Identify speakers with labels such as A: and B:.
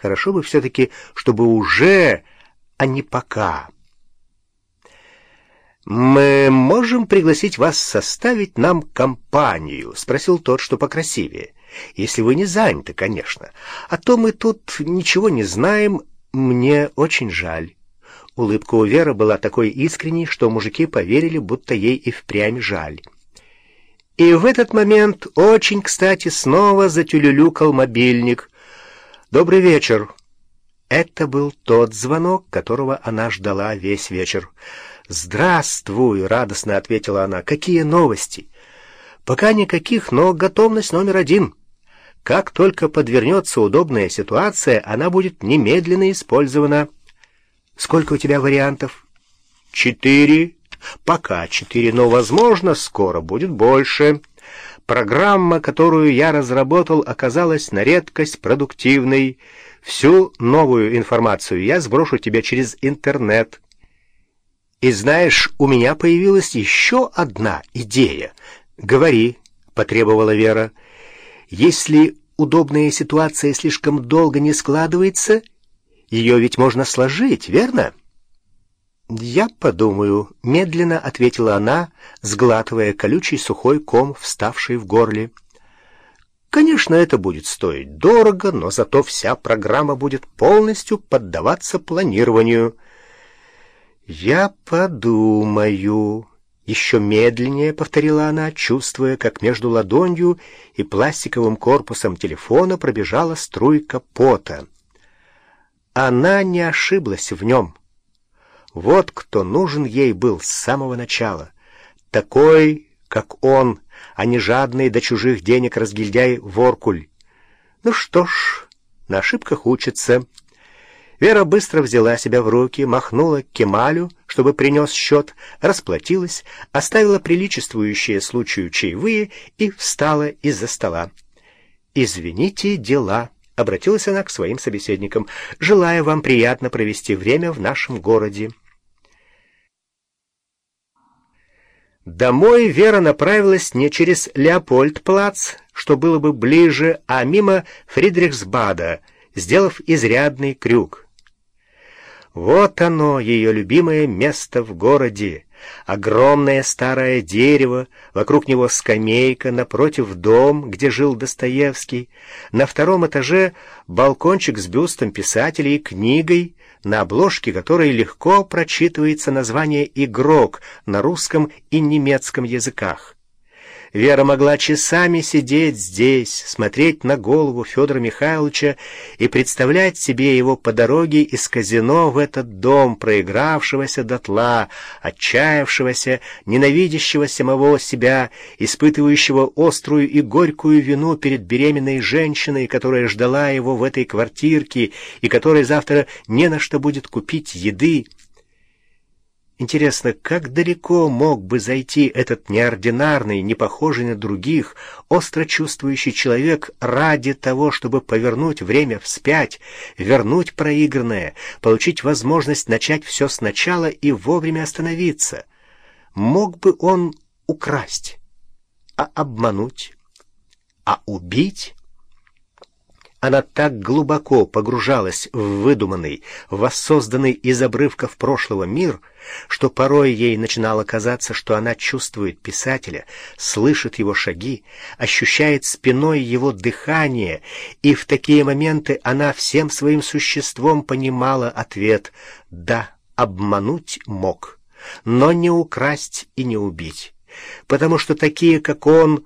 A: Хорошо бы все-таки, чтобы уже, а не пока. «Мы можем пригласить вас составить нам компанию?» — спросил тот, что покрасивее. «Если вы не заняты, конечно. А то мы тут ничего не знаем. Мне очень жаль». Улыбка у Веры была такой искренней, что мужики поверили, будто ей и впрямь жаль. И в этот момент очень кстати снова затюлюлюкал мобильник. «Добрый вечер». Это был тот звонок, которого она ждала весь вечер. «Здравствуй!» — радостно ответила она. «Какие новости?» «Пока никаких, но готовность номер один. Как только подвернется удобная ситуация, она будет немедленно использована». «Сколько у тебя вариантов?» «Четыре. Пока четыре, но, возможно, скоро будет больше». Программа, которую я разработал, оказалась на редкость продуктивной. Всю новую информацию я сброшу тебе через интернет. И знаешь, у меня появилась еще одна идея. Говори, потребовала Вера. Если удобная ситуация слишком долго не складывается, ее ведь можно сложить, верно? Я подумаю, медленно ответила она, сглатывая колючий сухой ком, вставший в горле. Конечно, это будет стоить дорого, но зато вся программа будет полностью поддаваться планированию. «Я подумаю», — еще медленнее повторила она, чувствуя, как между ладонью и пластиковым корпусом телефона пробежала струйка пота. Она не ошиблась в нем. Вот кто нужен ей был с самого начала. Такой, как он, а не жадный до чужих денег разгильдяй Воркуль. Ну что ж, на ошибках учится. Вера быстро взяла себя в руки, махнула к Кемалю, чтобы принес счет, расплатилась, оставила приличествующие случаю чаевые и встала из-за стола. «Извините, дела», — обратилась она к своим собеседникам, — «желаю вам приятно провести время в нашем городе». Домой Вера направилась не через Леопольдплац, что было бы ближе, а мимо Фридрихсбада, сделав изрядный крюк. Вот оно, ее любимое место в городе. Огромное старое дерево, вокруг него скамейка, напротив дом, где жил Достоевский. На втором этаже балкончик с бюстом писателя и книгой, на обложке которой легко прочитывается название «Игрок» на русском и немецком языках. Вера могла часами сидеть здесь, смотреть на голову Федора Михайловича и представлять себе его по дороге из казино в этот дом, проигравшегося дотла, отчаявшегося, ненавидящего самого себя, испытывающего острую и горькую вину перед беременной женщиной, которая ждала его в этой квартирке и которой завтра не на что будет купить еды. Интересно, как далеко мог бы зайти этот неординарный, не похожий на других, остро чувствующий человек ради того, чтобы повернуть время вспять, вернуть проигранное, получить возможность начать все сначала и вовремя остановиться? Мог бы он украсть, а обмануть, а убить? Она так глубоко погружалась в выдуманный, воссозданный из обрывков прошлого мир, что порой ей начинало казаться, что она чувствует писателя, слышит его шаги, ощущает спиной его дыхание, и в такие моменты она всем своим существом понимала ответ «да, обмануть мог, но не украсть и не убить» потому что такие, как он,